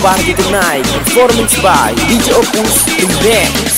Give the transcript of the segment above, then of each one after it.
party tonight Performance by DJ Opus Remix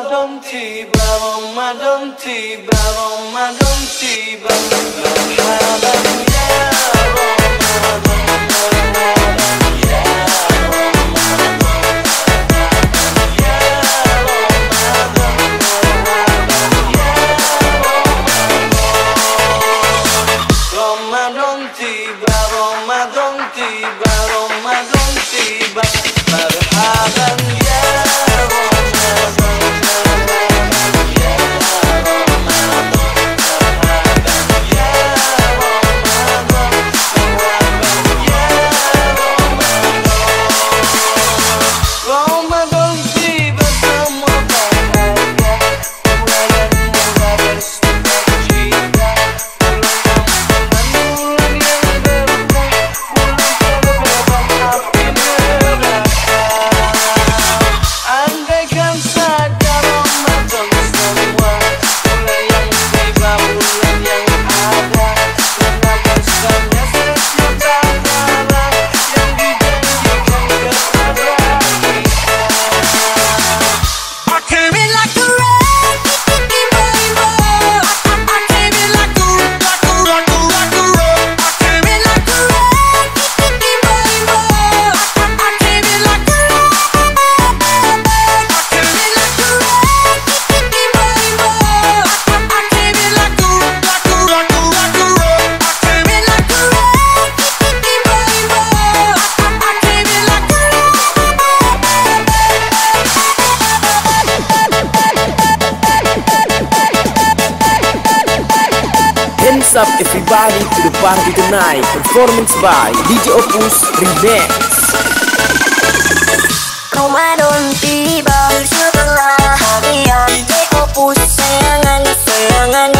Ramadan tiba, Ramadan tiba Marhaban ya Ramadan, marhaban ya Hands up everybody to the party tonight. Performance by DJ Opus Remax Ramadan tiba Sebelah harian DJ Opus. Sayangan, sayangan